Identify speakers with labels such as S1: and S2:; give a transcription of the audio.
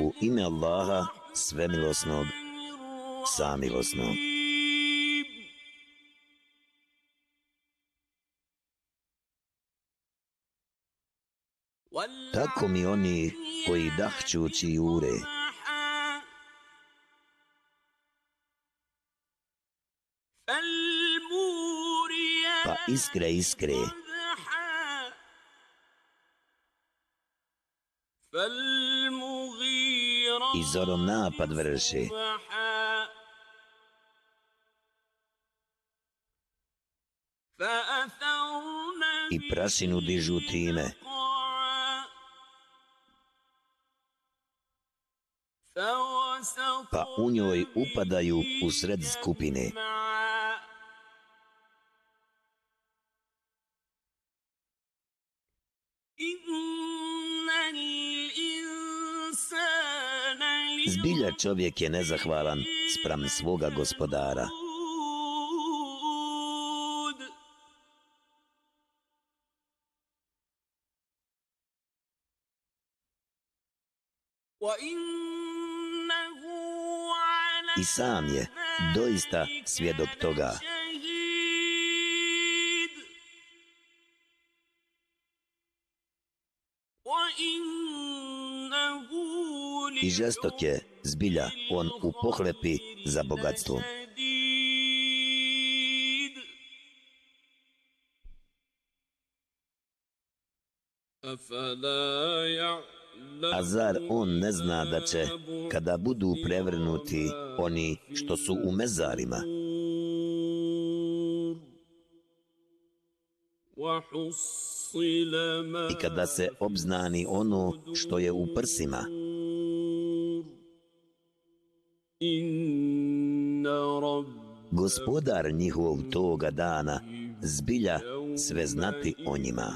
S1: U ime Allaha, svemilosnog, samilosnog. Tako mi oni koji dahćući jure, pa iskre iskre, i zorom napad vrše. I prašinu dižu time. Pa u njoj upadaju u sred skupine. Zbilja čovjek je nezahvalan spram svoga gospodara. I sam je doista svjedok toga. I žestok je zbilja on u pohlepi za bogatstvom. A zar on ne zna da će, kada budu prevrnuti oni što su u mezarima, i kada se obznani ono što je u prsima, Gospodar njihov toga dana zbilja sve znati o njima.